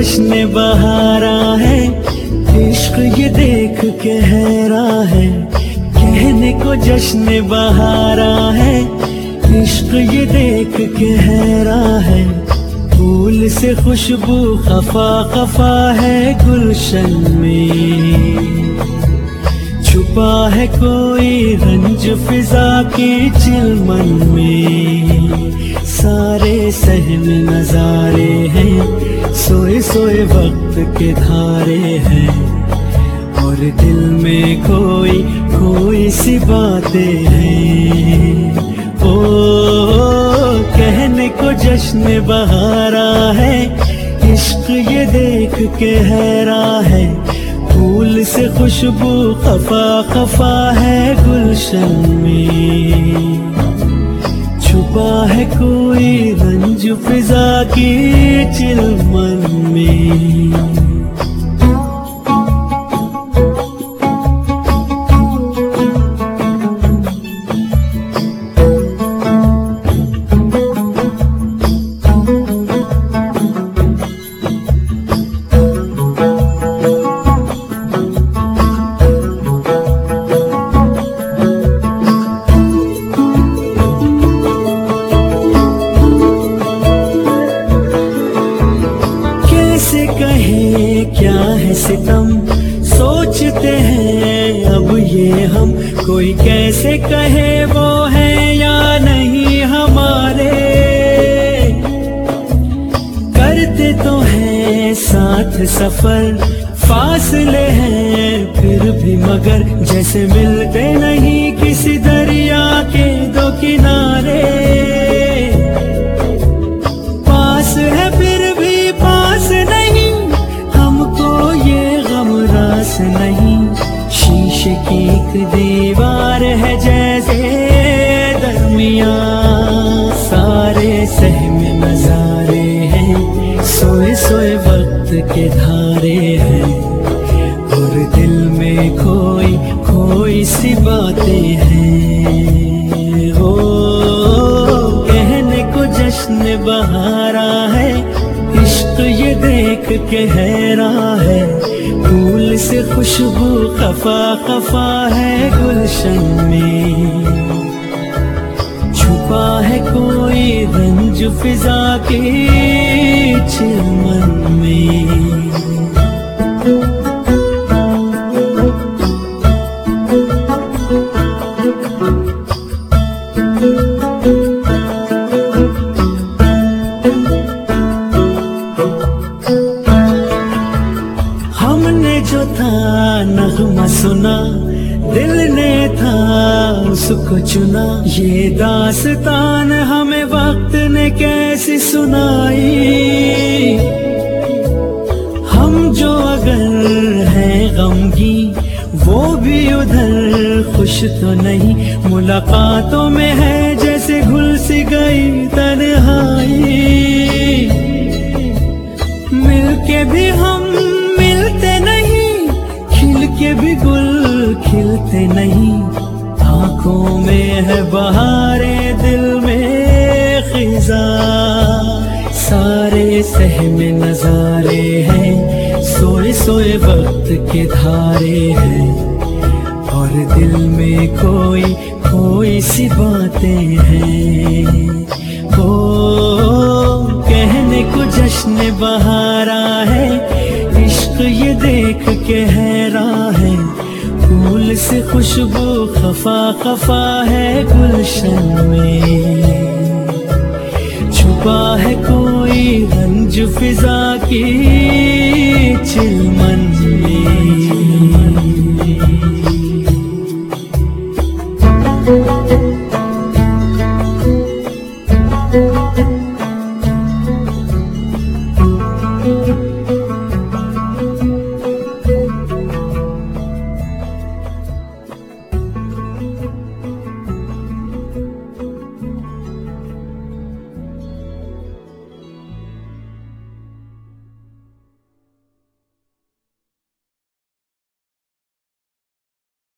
جشن بہارا ہے، عشق یہ دیکھ کے حیرا ہے۔ کہنے کو جشن بہارا ہے، عشق یہ دیکھ کے حیرا ہے۔ پھول سے خوشبو خفا خفا ہے گلشن میں۔ چھپا ہے کوئی رنج فضا کی چلمن میں۔ سارے سہم نظارے ہیں سوئے سوئے وقت کے دھارے ہیں۔ اور دل میں کوئی کوئی سی باتیں ہیں۔ او کہنے کو جشن بہارا ہے، عشق یہ دیکھ کے حیرا ہے۔ پھول سے خوشبو خفا خفا ہے گلشن میں۔ فضا کی چلمن میں۔ سوچتے ہیں، اب یہ ہم کوئی کیسے کہے وہ ہے یا نہیں ہمارے؟ کرتے تو ہیں، ساتھ سفر فاصلے ہیں، پھر بھی مگر جیسے ملتے نہیں کسی دریا ایک دیوار ہے جیسے درمیان۔ سارے سہم نظارے ہیں، سوئے سوئے وقت کے دھارے ہیں۔ اور دل میں کوئی کوئی سی باتیں ہیں۔ ہو کہنے کو جشن بہارا ہے، عشق یہ دیکھ کے حیرا ہے خوشبو خفا خفا ہے گلشن میں۔ چھپا ہے کوئی رنج فضا کے چمن میں۔ ہم نے جو تھا نغمہ سنا۔ دل نے تھا، اس کو چنا۔ یہ داستان ہمیں وقت نے کیسی سنائی؟ ہم جو اگر ہیں غمگی، وہ بھی ادھر خوش تو نہیں۔ ملاقاتوں میں ہے جیسے گھل سی گئی تنہائی۔ مل کے بھی ہم کھلتے نہیں، آنکھوں میں ہے بہارے دل میں خزاں۔ سارے سہم نظارے ہیں، سوئے سوئے وقت کے دھارے ہیں۔ اور دل میں کوئی کوئی سی باتیں ہیں۔ ہو کہنے کو جشن بہارا ہے، عشق یہ دیکھ کے حیرا ہے پھول سے خوشبو خفا خفا ہے گلشن میں۔ چھپا ہے کوئی رنج فضا کی چلمن میں۔